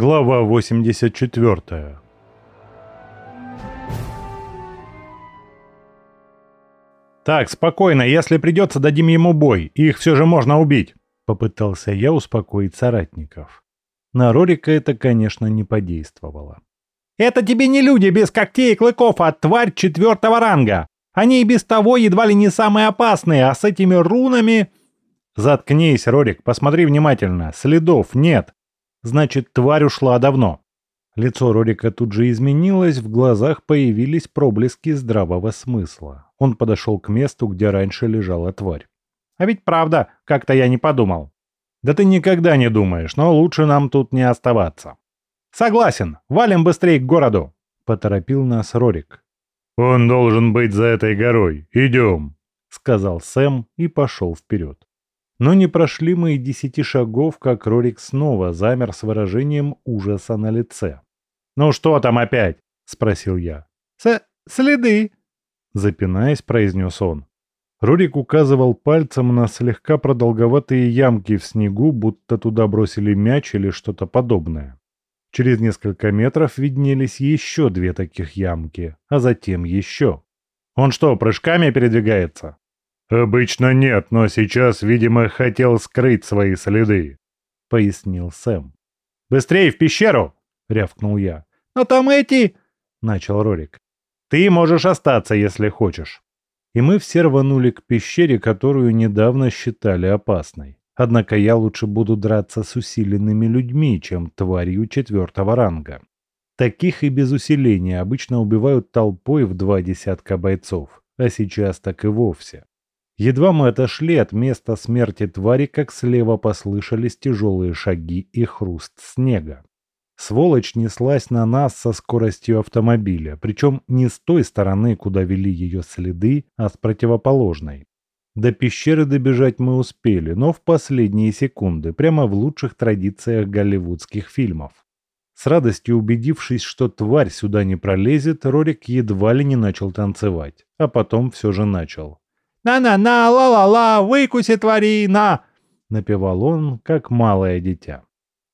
Глава 84 «Так, спокойно, если придется, дадим ему бой, их все же можно убить», — попытался я успокоить соратников. На Рорика это, конечно, не подействовало. «Это тебе не люди без когтей и клыков, а тварь четвертого ранга. Они и без того едва ли не самые опасные, а с этими рунами...» «Заткнись, Рорик, посмотри внимательно, следов нет. Значит, тварь ушла давно. Лицо Рорика тут же изменилось, в глазах появились проблески здравого смысла. Он подошел к месту, где раньше лежала тварь. «А ведь правда, как-то я не подумал». «Да ты никогда не думаешь, но лучше нам тут не оставаться». «Согласен, валим быстрее к городу», — поторопил нас Рорик. «Он должен быть за этой горой. Идем», — сказал Сэм и пошел вперед. Но не прошли мы и десяти шагов, как Рорик снова замер с выражением ужаса на лице. «Ну что там опять?» — спросил я. С «Следы», — запинаясь, произнес он. Рорик указывал пальцем на слегка продолговатые ямки в снегу, будто туда бросили мяч или что-то подобное. Через несколько метров виднелись еще две таких ямки, а затем еще. «Он что, прыжками передвигается?» «Обычно нет, но сейчас, видимо, хотел скрыть свои следы», — пояснил Сэм. «Быстрее в пещеру!» — рявкнул я. «Но там эти...» — начал Рорик. «Ты можешь остаться, если хочешь». И мы все рванули к пещере, которую недавно считали опасной. Однако я лучше буду драться с усиленными людьми, чем тварью четвертого ранга. Таких и без усиления обычно убивают толпой в два десятка бойцов, а сейчас так и вовсе. Едва мы отошли от места смерти твари, как слева послышались тяжелые шаги и хруст снега. Сволочь неслась на нас со скоростью автомобиля, причем не с той стороны, куда вели ее следы, а с противоположной. До пещеры добежать мы успели, но в последние секунды, прямо в лучших традициях голливудских фильмов. С радостью убедившись, что тварь сюда не пролезет, Рорик едва ли не начал танцевать, а потом все же начал. «На-на-на, ла-ла-ла, выкуси тварина!» — напевал он, как малое дитя.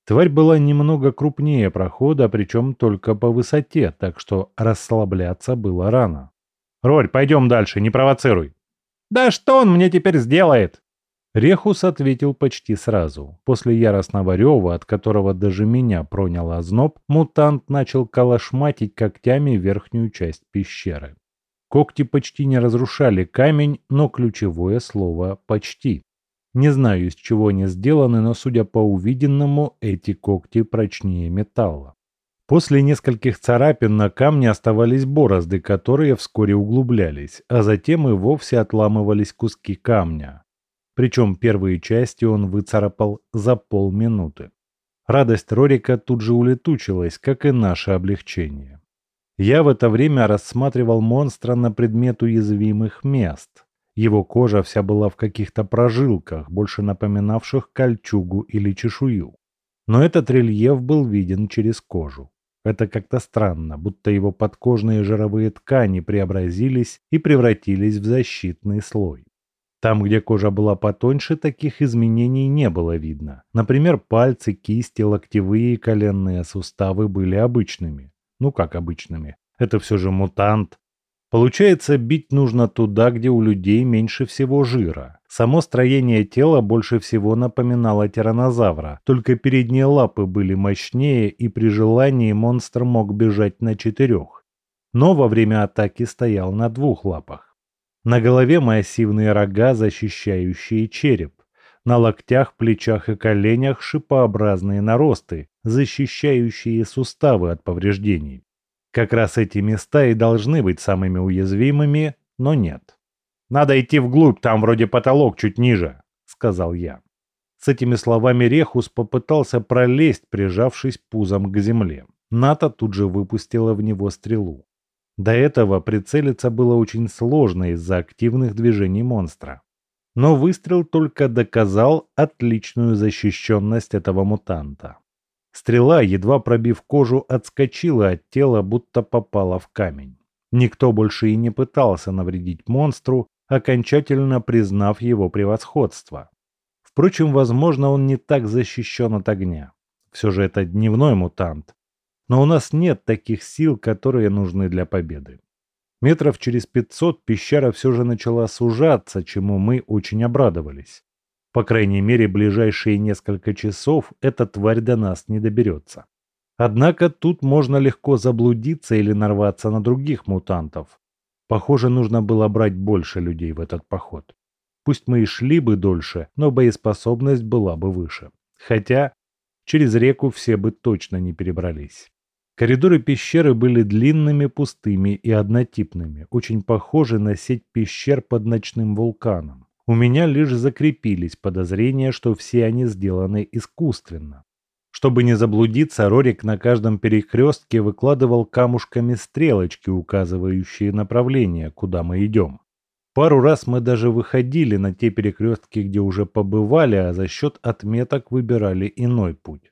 Тварь была немного крупнее прохода, причем только по высоте, так что расслабляться было рано. «Рорь, пойдем дальше, не провоцируй!» «Да что он мне теперь сделает?» Рехус ответил почти сразу. После яростного рева, от которого даже меня пронял озноб, мутант начал калашматить когтями верхнюю часть пещеры. Когти почти не разрушали камень, но ключевое слово «почти». Не знаю, из чего они сделаны, но, судя по увиденному, эти когти прочнее металла. После нескольких царапин на камне оставались борозды, которые вскоре углублялись, а затем и вовсе отламывались куски камня. Причем первые части он выцарапал за полминуты. Радость Рорика тут же улетучилась, как и наше облегчение. Я в это время рассматривал монстра на предмет уязвимых мест. Его кожа вся была в каких-то прожилках, больше напоминавших кольчугу или чешую. Но этот рельеф был виден через кожу. Это как-то странно, будто его подкожные жировые ткани преобразились и превратились в защитный слой. Там, где кожа была потоньше, таких изменений не было видно. Например, пальцы, кисти, локтевые и коленные суставы были обычными ну как обычными. Это все же мутант. Получается, бить нужно туда, где у людей меньше всего жира. Само строение тела больше всего напоминало тиранозавра, только передние лапы были мощнее, и при желании монстр мог бежать на четырех. Но во время атаки стоял на двух лапах. На голове массивные рога, защищающие череп. На локтях, плечах и коленях шипообразные наросты, защищающие суставы от повреждений. Как раз эти места и должны быть самыми уязвимыми, но нет. «Надо идти вглубь, там вроде потолок чуть ниже», — сказал я. С этими словами Рехус попытался пролезть, прижавшись пузом к земле. Ната тут же выпустила в него стрелу. До этого прицелиться было очень сложно из-за активных движений монстра. Но выстрел только доказал отличную защищенность этого мутанта. Стрела, едва пробив кожу, отскочила от тела, будто попала в камень. Никто больше и не пытался навредить монстру, окончательно признав его превосходство. Впрочем, возможно, он не так защищен от огня. Все же это дневной мутант. Но у нас нет таких сил, которые нужны для победы. Метров через 500 пещера все же начала сужаться, чему мы очень обрадовались. По крайней мере, ближайшие несколько часов эта тварь до нас не доберется. Однако тут можно легко заблудиться или нарваться на других мутантов. Похоже, нужно было брать больше людей в этот поход. Пусть мы и шли бы дольше, но боеспособность была бы выше. Хотя через реку все бы точно не перебрались. Коридоры пещеры были длинными, пустыми и однотипными, очень похожи на сеть пещер под ночным вулканом. У меня лишь закрепились подозрения, что все они сделаны искусственно. Чтобы не заблудиться, Рорик на каждом перекрестке выкладывал камушками стрелочки, указывающие направление, куда мы идем. Пару раз мы даже выходили на те перекрестки, где уже побывали, а за счет отметок выбирали иной путь.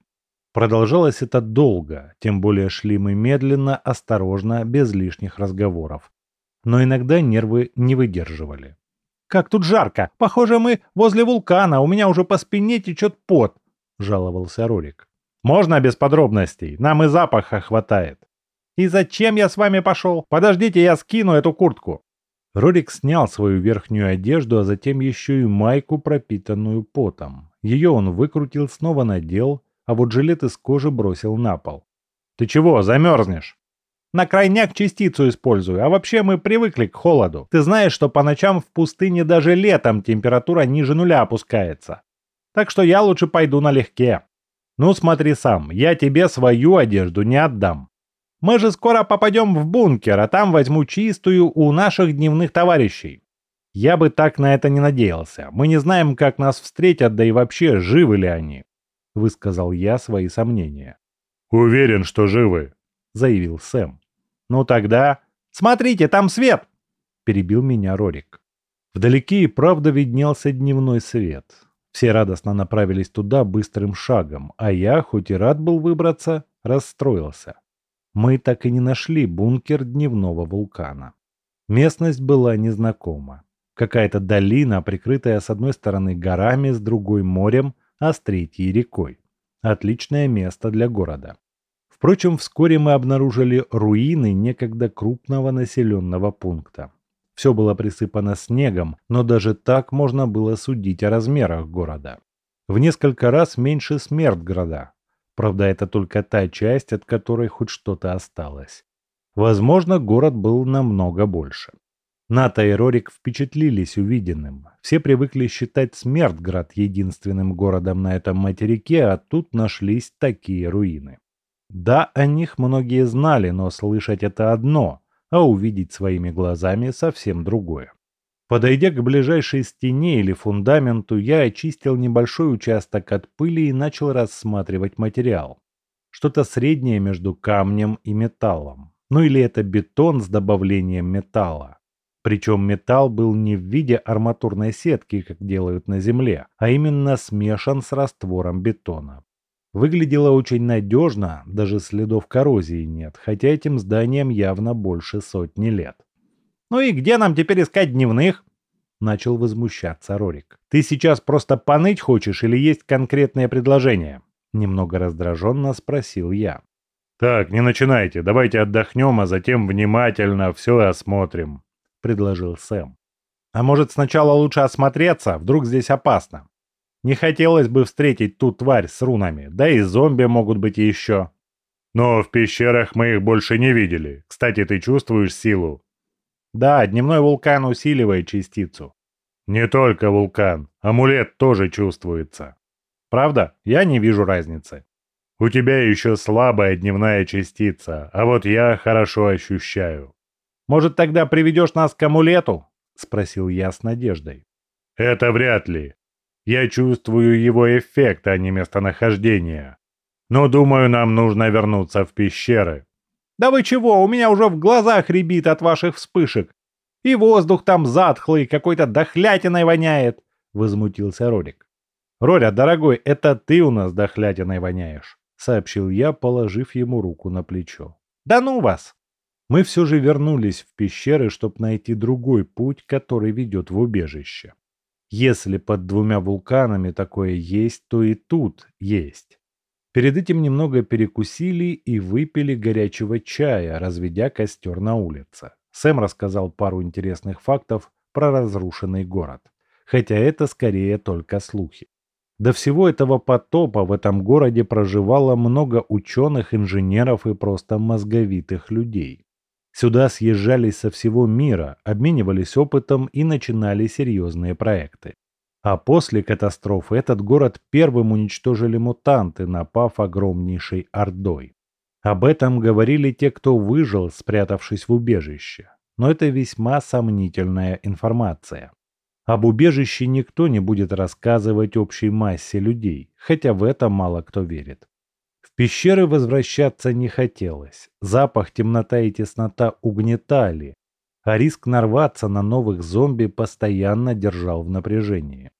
Продолжалось это долго, тем более шли мы медленно, осторожно, без лишних разговоров. Но иногда нервы не выдерживали. «Как тут жарко! Похоже, мы возле вулкана, у меня уже по спине течет пот!» – жаловался Рорик. Можно без подробностей? Нам и запаха хватает. И зачем я с вами пошел? Подождите, я скину эту куртку. Рорик снял свою верхнюю одежду, а затем еще и майку, пропитанную потом. Ее он выкрутил, снова надел, а вот жилет из кожи бросил на пол. «Ты чего, замерзнешь?» «На крайняк частицу использую, а вообще мы привыкли к холоду. Ты знаешь, что по ночам в пустыне даже летом температура ниже нуля опускается. Так что я лучше пойду налегке. Ну смотри сам, я тебе свою одежду не отдам. Мы же скоро попадем в бункер, а там возьму чистую у наших дневных товарищей. Я бы так на это не надеялся. Мы не знаем, как нас встретят, да и вообще, живы ли они. Высказал я свои сомнения. Уверен, что живы, заявил Сэм. Ну тогда... Смотрите, там свет! Перебил меня Рорик. Вдалеке и правда виднелся дневной свет. Все радостно направились туда быстрым шагом, а я, хоть и рад был выбраться, расстроился. Мы так и не нашли бункер дневного вулкана. Местность была незнакома. Какая-то долина, прикрытая с одной стороны горами, с другой морем, а с третьей рекой. Отличное место для города. Впрочем, вскоре мы обнаружили руины некогда крупного населенного пункта. Все было присыпано снегом, но даже так можно было судить о размерах города. В несколько раз меньше Смертграда. Правда, это только та часть, от которой хоть что-то осталось. Возможно, город был намного больше. Ната и Рорик впечатлились увиденным. Все привыкли считать Смертград единственным городом на этом материке, а тут нашлись такие руины. Да, о них многие знали, но слышать это одно, а увидеть своими глазами совсем другое. Подойдя к ближайшей стене или фундаменту, я очистил небольшой участок от пыли и начал рассматривать материал. Что-то среднее между камнем и металлом. Ну или это бетон с добавлением металла. Причем металл был не в виде арматурной сетки, как делают на Земле, а именно смешан с раствором бетона. Выглядело очень надежно, даже следов коррозии нет, хотя этим зданиям явно больше сотни лет. «Ну и где нам теперь искать дневных?» Начал возмущаться Рорик. «Ты сейчас просто поныть хочешь или есть конкретное предложение?» Немного раздраженно спросил я. «Так, не начинайте, давайте отдохнем, а затем внимательно все осмотрим», — предложил Сэм. «А может сначала лучше осмотреться? Вдруг здесь опасно?» Не хотелось бы встретить ту тварь с рунами, да и зомби могут быть еще. Но в пещерах мы их больше не видели. Кстати, ты чувствуешь силу? Да, дневной вулкан усиливает частицу. Не только вулкан, амулет тоже чувствуется. Правда? Я не вижу разницы. У тебя еще слабая дневная частица, а вот я хорошо ощущаю. Может, тогда приведешь нас к амулету? Спросил я с надеждой. Это вряд ли. Я чувствую его эффект, а не местонахождение. Но думаю, нам нужно вернуться в пещеры. Да вы чего, у меня уже в глазах рябит от ваших вспышек. И воздух там затхлый, какой-то дохлятиной воняет, возмутился Рорик. Роря, дорогой, это ты у нас дохлятиной воняешь, сообщил я, положив ему руку на плечо. Да ну вас! Мы все же вернулись в пещеры, чтобы найти другой путь, который ведет в убежище. Если под двумя вулканами такое есть, то и тут есть. Перед этим немного перекусили и выпили горячего чая, разведя костер на улице. Сэм рассказал пару интересных фактов про разрушенный город. Хотя это скорее только слухи. До всего этого потопа в этом городе проживало много ученых, инженеров и просто мозговитых людей. Сюда съезжались со всего мира, обменивались опытом и начинали серьезные проекты. А после катастрофы этот город первым уничтожили мутанты, напав огромнейшей ордой. Об этом говорили те, кто выжил, спрятавшись в убежище. Но это весьма сомнительная информация. Об убежище никто не будет рассказывать общей массе людей, хотя в это мало кто верит. Пещеры возвращаться не хотелось. Запах, темнота и теснота угнетали, а риск нарваться на новых зомби постоянно держал в напряжении.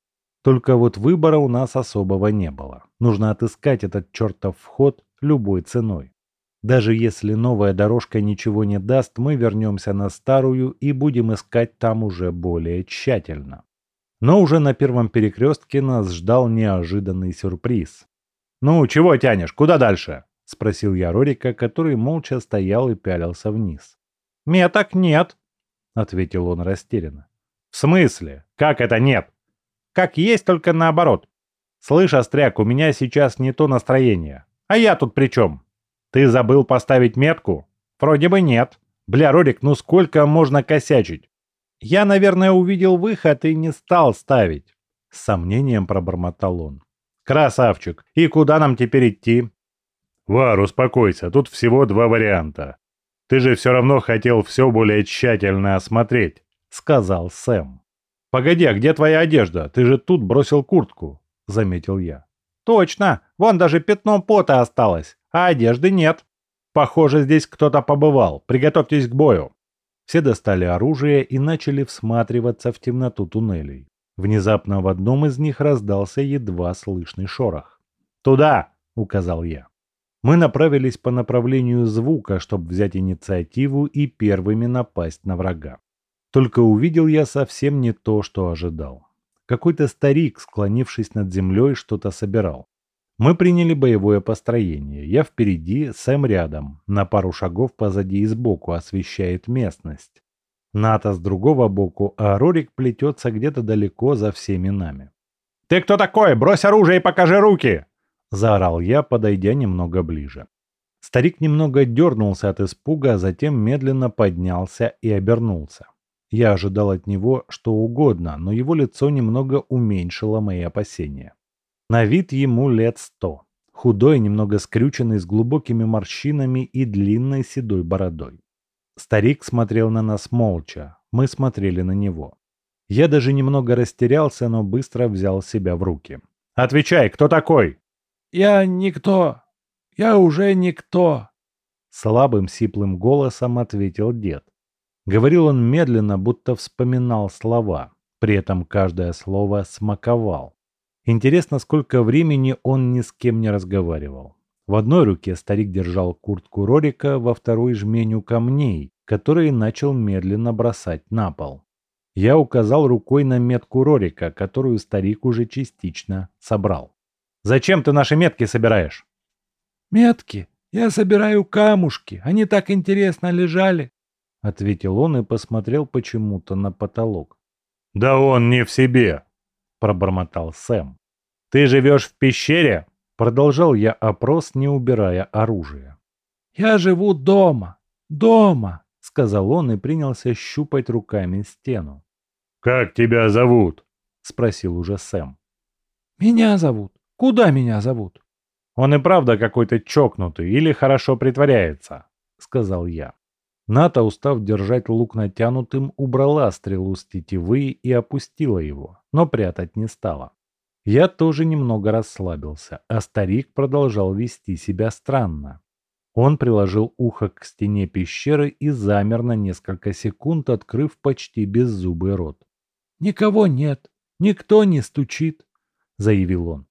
Только вот выбора у нас особого не было. Нужно отыскать этот чертов вход любой ценой. Даже если новая дорожка ничего не даст, мы вернемся на старую и будем искать там уже более тщательно. Но уже на первом перекрестке нас ждал неожиданный сюрприз. «Ну, чего тянешь? Куда дальше?» – спросил я Рорика, который молча стоял и пялился вниз. «Меток нет», – ответил он растерянно. «В смысле? Как это нет?» Как есть, только наоборот. Слышь, Остряк, у меня сейчас не то настроение. А я тут при чем? Ты забыл поставить метку? Вроде бы нет. Бля, Рорик, ну сколько можно косячить? Я, наверное, увидел выход и не стал ставить. С сомнением пробормотал он. Красавчик. И куда нам теперь идти? Вар, успокойся, тут всего два варианта. Ты же все равно хотел все более тщательно осмотреть, сказал Сэм. «Погоди, а где твоя одежда? Ты же тут бросил куртку», — заметил я. «Точно! Вон даже пятно пота осталось, а одежды нет. Похоже, здесь кто-то побывал. Приготовьтесь к бою». Все достали оружие и начали всматриваться в темноту туннелей. Внезапно в одном из них раздался едва слышный шорох. «Туда!» — указал я. Мы направились по направлению звука, чтобы взять инициативу и первыми напасть на врага. Только увидел я совсем не то, что ожидал. Какой-то старик, склонившись над землей, что-то собирал. Мы приняли боевое построение. Я впереди, Сэм рядом, на пару шагов позади и сбоку освещает местность. Ната с другого боку, а Рорик плетется где-то далеко за всеми нами. «Ты кто такой? Брось оружие и покажи руки!» Заорал я, подойдя немного ближе. Старик немного дернулся от испуга, а затем медленно поднялся и обернулся. Я ожидал от него что угодно, но его лицо немного уменьшило мои опасения. На вид ему лет сто. Худой, немного скрюченный, с глубокими морщинами и длинной седой бородой. Старик смотрел на нас молча, мы смотрели на него. Я даже немного растерялся, но быстро взял себя в руки. «Отвечай, кто такой?» «Я никто. Я уже никто», — слабым сиплым голосом ответил дед. Говорил он медленно, будто вспоминал слова, при этом каждое слово смаковал. Интересно, сколько времени он ни с кем не разговаривал. В одной руке старик держал куртку Рорика, во второй жменю камней, которые начал медленно бросать на пол. Я указал рукой на метку Рорика, которую старик уже частично собрал. «Зачем ты наши метки собираешь?» «Метки? Я собираю камушки. Они так интересно лежали ответил он и посмотрел почему-то на потолок. «Да он не в себе!» – пробормотал Сэм. «Ты живешь в пещере?» – продолжал я опрос, не убирая оружие. «Я живу дома! Дома!» – сказал он и принялся щупать руками стену. «Как тебя зовут?» – спросил уже Сэм. «Меня зовут. Куда меня зовут?» «Он и правда какой-то чокнутый или хорошо притворяется», – сказал я. Ната, устав держать лук натянутым, убрала стрелу с тетивы и опустила его, но прятать не стала. Я тоже немного расслабился, а старик продолжал вести себя странно. Он приложил ухо к стене пещеры и замер на несколько секунд, открыв почти беззубый рот. «Никого нет, никто не стучит», — заявил он.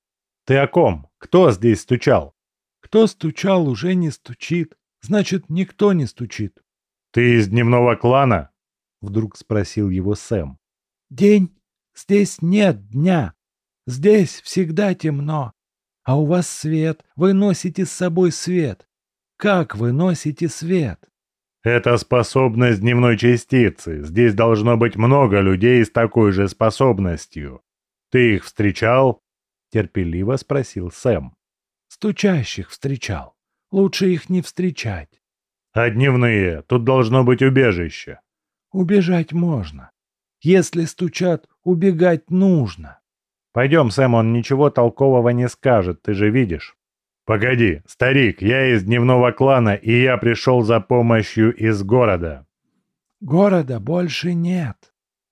«Ты о ком? Кто здесь стучал?» «Кто стучал, уже не стучит. Значит, никто не стучит». «Ты из дневного клана?» — вдруг спросил его Сэм. «День? Здесь нет дня. Здесь всегда темно. А у вас свет, вы носите с собой свет. Как вы носите свет? Это способность дневной частицы. Здесь должно быть много людей с такой же способностью. Ты их встречал? Терпеливо спросил Сэм. Стучащих встречал. Лучше их не встречать. А дневные? Тут должно быть убежище. Убежать можно. Если стучат, убегать нужно. Пойдем, Сэм, он ничего толкового не скажет, ты же видишь. Погоди, старик, я из дневного клана, и я пришел за помощью из города. Города больше нет.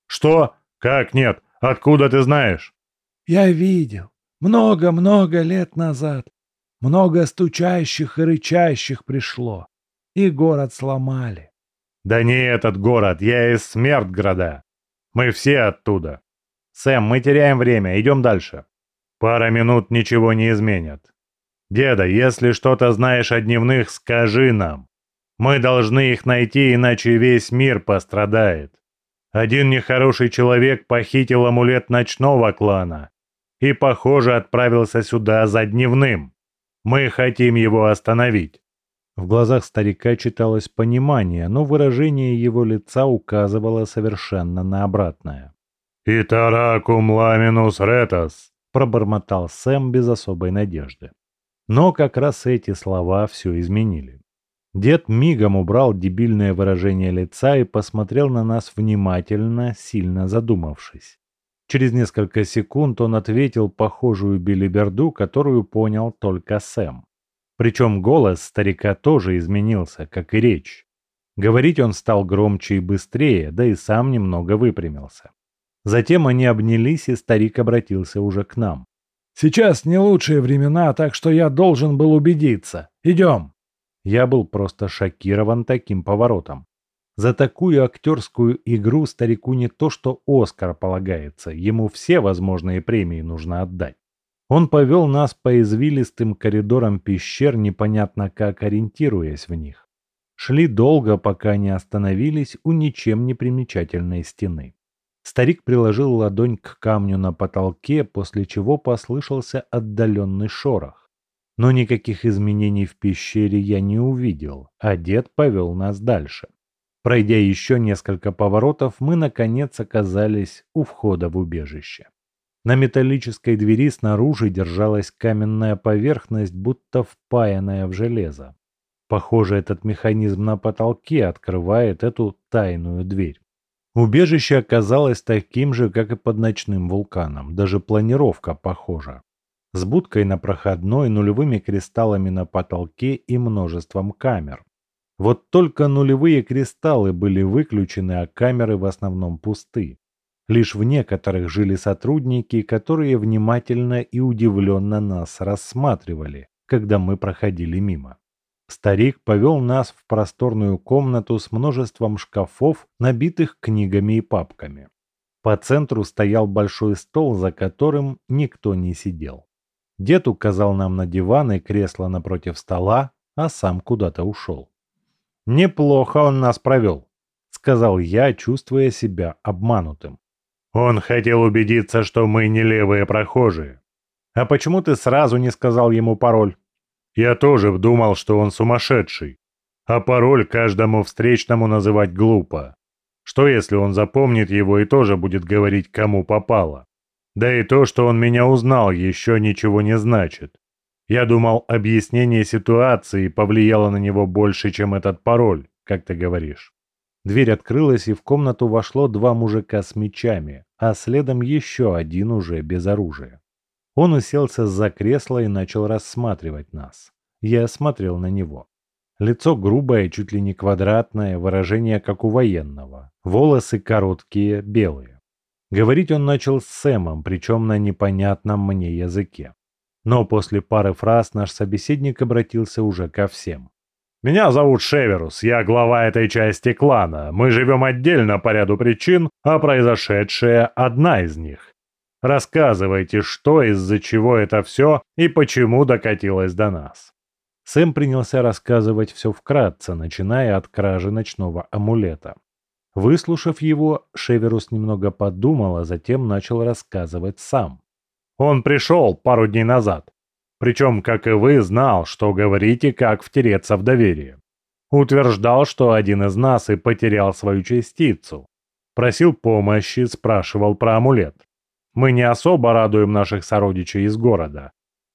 Что? Как нет? Откуда ты знаешь? Я видел. Много-много лет назад. Много стучащих и рычащих пришло. И город сломали. Да не этот город, я из Смертграда. Мы все оттуда. Сэм, мы теряем время, идем дальше. Пара минут ничего не изменят. Деда, если что-то знаешь о дневных, скажи нам. Мы должны их найти, иначе весь мир пострадает. Один нехороший человек похитил амулет ночного клана и, похоже, отправился сюда за дневным. Мы хотим его остановить. В глазах старика читалось понимание, но выражение его лица указывало совершенно на обратное. «Итаракум ламинус ретас», — пробормотал Сэм без особой надежды. Но как раз эти слова все изменили. Дед мигом убрал дебильное выражение лица и посмотрел на нас внимательно, сильно задумавшись. Через несколько секунд он ответил похожую билиберду, которую понял только Сэм. Причем голос старика тоже изменился, как и речь. Говорить он стал громче и быстрее, да и сам немного выпрямился. Затем они обнялись, и старик обратился уже к нам. «Сейчас не лучшие времена, так что я должен был убедиться. Идем!» Я был просто шокирован таким поворотом. За такую актерскую игру старику не то что Оскар полагается, ему все возможные премии нужно отдать. Он повел нас по извилистым коридорам пещер, непонятно как ориентируясь в них. Шли долго, пока не остановились у ничем не примечательной стены. Старик приложил ладонь к камню на потолке, после чего послышался отдаленный шорох. Но никаких изменений в пещере я не увидел, а дед повел нас дальше. Пройдя еще несколько поворотов, мы наконец оказались у входа в убежище. На металлической двери снаружи держалась каменная поверхность, будто впаянная в железо. Похоже, этот механизм на потолке открывает эту тайную дверь. Убежище оказалось таким же, как и под ночным вулканом, даже планировка похожа. С будкой на проходной, нулевыми кристаллами на потолке и множеством камер. Вот только нулевые кристаллы были выключены, а камеры в основном пусты. Лишь в некоторых жили сотрудники, которые внимательно и удивленно нас рассматривали, когда мы проходили мимо. Старик повел нас в просторную комнату с множеством шкафов, набитых книгами и папками. По центру стоял большой стол, за которым никто не сидел. Дед указал нам на диван и кресло напротив стола, а сам куда-то ушел. «Неплохо он нас провел», — сказал я, чувствуя себя обманутым. Он хотел убедиться, что мы не левые прохожие. А почему ты сразу не сказал ему пароль? Я тоже думал, что он сумасшедший. А пароль каждому встречному называть глупо. Что если он запомнит его и тоже будет говорить, кому попало? Да и то, что он меня узнал, еще ничего не значит. Я думал, объяснение ситуации повлияло на него больше, чем этот пароль, как ты говоришь. Дверь открылась, и в комнату вошло два мужика с мечами, а следом еще один уже без оружия. Он уселся за кресло и начал рассматривать нас. Я смотрел на него. Лицо грубое, чуть ли не квадратное, выражение как у военного. Волосы короткие, белые. Говорить он начал с Сэмом, причем на непонятном мне языке. Но после пары фраз наш собеседник обратился уже ко всем. Меня зовут Шеверус, я глава этой части клана. Мы живем отдельно по ряду причин, а произошедшая одна из них. Рассказывайте, что, из-за чего это все и почему докатилось до нас. Сэм принялся рассказывать все вкратце, начиная от кражи ночного амулета. Выслушав его, Шеверус немного подумал, а затем начал рассказывать сам. Он пришел пару дней назад. Причем, как и вы, знал, что говорите, как втереться в доверие. Утверждал, что один из нас и потерял свою частицу. Просил помощи, спрашивал про амулет. Мы не особо радуем наших сородичей из города.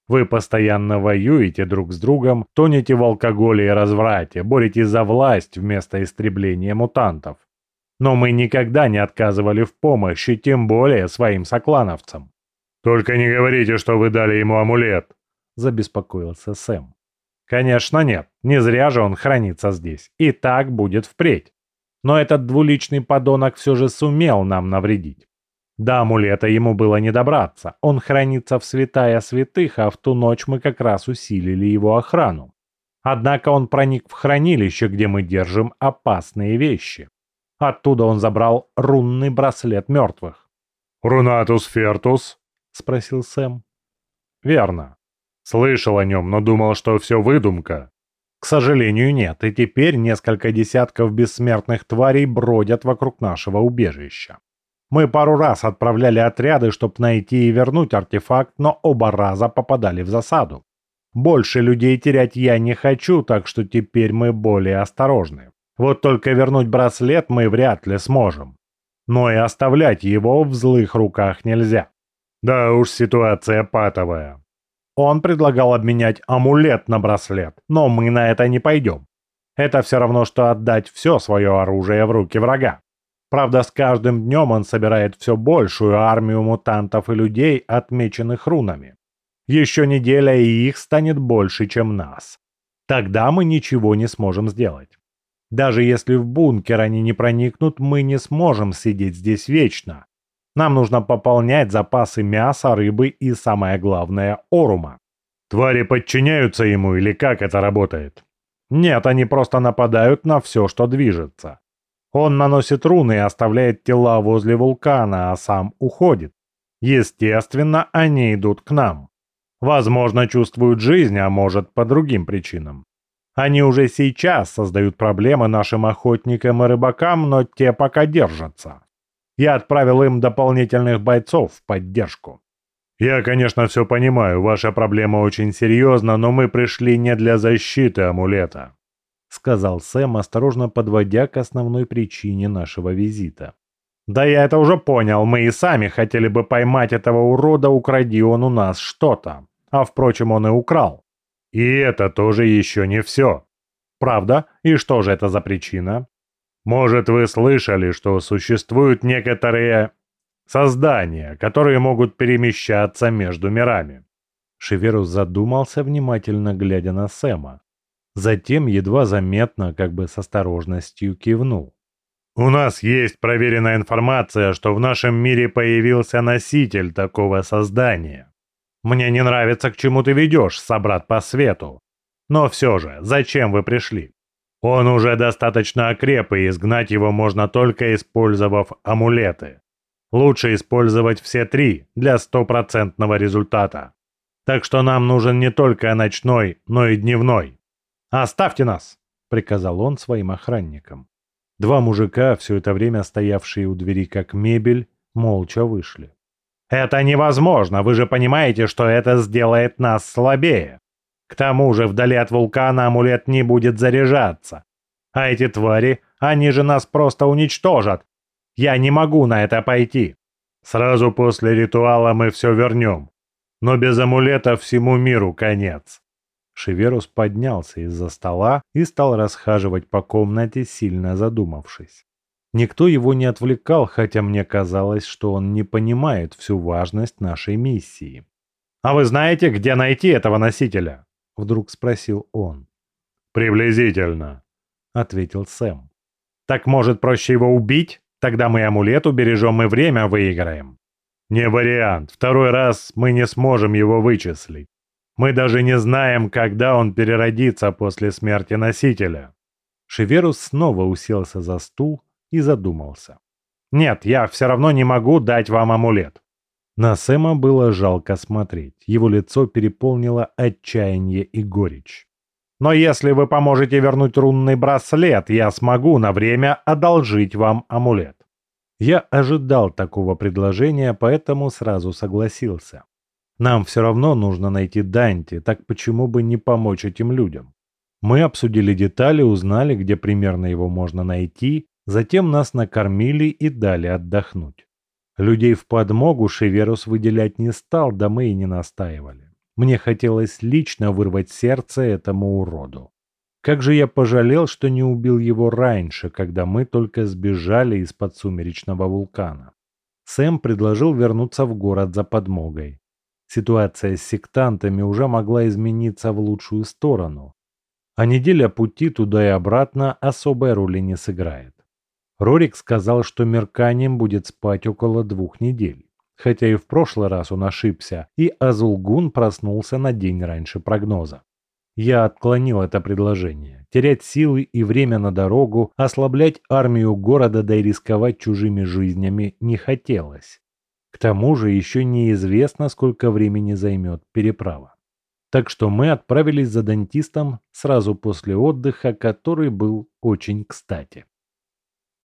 Вы постоянно воюете друг с другом, тонете в алкоголе и разврате, боретесь за власть вместо истребления мутантов. Но мы никогда не отказывали в помощи, тем более своим соклановцам. «Только не говорите, что вы дали ему амулет», – забеспокоился Сэм. «Конечно нет, не зря же он хранится здесь, и так будет впредь. Но этот двуличный подонок все же сумел нам навредить. До амулета ему было не добраться, он хранится в святая святых, а в ту ночь мы как раз усилили его охрану. Однако он проник в хранилище, где мы держим опасные вещи. Оттуда он забрал рунный браслет мертвых. «Рунатус Фертус?» — спросил Сэм. «Верно. Слышал о нем, но думал, что все выдумка. К сожалению, нет, и теперь несколько десятков бессмертных тварей бродят вокруг нашего убежища. Мы пару раз отправляли отряды, чтобы найти и вернуть артефакт, но оба раза попадали в засаду. Больше людей терять я не хочу, так что теперь мы более осторожны. Вот только вернуть браслет мы вряд ли сможем. Но и оставлять его в злых руках нельзя. Да уж, ситуация патовая. Он предлагал обменять амулет на браслет, но мы на это не пойдем. Это все равно, что отдать все свое оружие в руки врага. Правда, с каждым днем он собирает все большую армию мутантов и людей, отмеченных рунами. Еще неделя, и их станет больше, чем нас. Тогда мы ничего не сможем сделать. Даже если в бункер они не проникнут, мы не сможем сидеть здесь вечно. Нам нужно пополнять запасы мяса, рыбы и, самое главное, орума. Твари подчиняются ему или как это работает? Нет, они просто нападают на все, что движется. Он наносит руны и оставляет тела возле вулкана, а сам уходит. Естественно, они идут к нам. Возможно, чувствуют жизнь, а может, по другим причинам. Они уже сейчас создают проблемы нашим охотникам и рыбакам, но те пока держатся. Я отправил им дополнительных бойцов в поддержку. Я, конечно, все понимаю, ваша проблема очень серьезна, но мы пришли не для защиты амулета. — сказал Сэм, осторожно подводя к основной причине нашего визита. «Да я это уже понял, мы и сами хотели бы поймать этого урода, укради он у нас что-то. А впрочем, он и украл. И это тоже еще не все. Правда? И что же это за причина? Может, вы слышали, что существуют некоторые создания, которые могут перемещаться между мирами?» Шеверус задумался, внимательно глядя на Сэма. Затем едва заметно, как бы с осторожностью кивнул. «У нас есть проверенная информация, что в нашем мире появился носитель такого создания. Мне не нравится, к чему ты ведешь, собрат по свету. Но все же, зачем вы пришли? Он уже достаточно окреп, и изгнать его можно только использовав амулеты. Лучше использовать все три для стопроцентного результата. Так что нам нужен не только ночной, но и дневной. «Оставьте нас!» — приказал он своим охранникам. Два мужика, все это время стоявшие у двери как мебель, молча вышли. «Это невозможно! Вы же понимаете, что это сделает нас слабее! К тому же вдали от вулкана амулет не будет заряжаться. А эти твари, они же нас просто уничтожат! Я не могу на это пойти! Сразу после ритуала мы все вернем. Но без амулета всему миру конец!» Шеверус поднялся из-за стола и стал расхаживать по комнате, сильно задумавшись. Никто его не отвлекал, хотя мне казалось, что он не понимает всю важность нашей миссии. «А вы знаете, где найти этого носителя?» — вдруг спросил он. «Приблизительно», — ответил Сэм. «Так, может, проще его убить? Тогда мы амулет убережем и время выиграем». «Не вариант. Второй раз мы не сможем его вычислить. Мы даже не знаем, когда он переродится после смерти носителя». Шеверус снова уселся за стул и задумался. «Нет, я все равно не могу дать вам амулет». На Сэма было жалко смотреть. Его лицо переполнило отчаяние и горечь. «Но если вы поможете вернуть рунный браслет, я смогу на время одолжить вам амулет». Я ожидал такого предложения, поэтому сразу согласился. Нам все равно нужно найти Данти, так почему бы не помочь этим людям? Мы обсудили детали, узнали, где примерно его можно найти, затем нас накормили и дали отдохнуть. Людей в подмогу Шеверус выделять не стал, да мы и не настаивали. Мне хотелось лично вырвать сердце этому уроду. Как же я пожалел, что не убил его раньше, когда мы только сбежали из-под сумеречного вулкана. Сэм предложил вернуться в город за подмогой. Ситуация с сектантами уже могла измениться в лучшую сторону, а неделя пути туда и обратно особой роли не сыграет. Рорик сказал, что Мерканием будет спать около двух недель. Хотя и в прошлый раз он ошибся, и Азулгун проснулся на день раньше прогноза. Я отклонил это предложение. Терять силы и время на дорогу, ослаблять армию города да и рисковать чужими жизнями не хотелось. К тому же еще неизвестно, сколько времени займет переправа. Так что мы отправились за дантистом сразу после отдыха, который был очень кстати.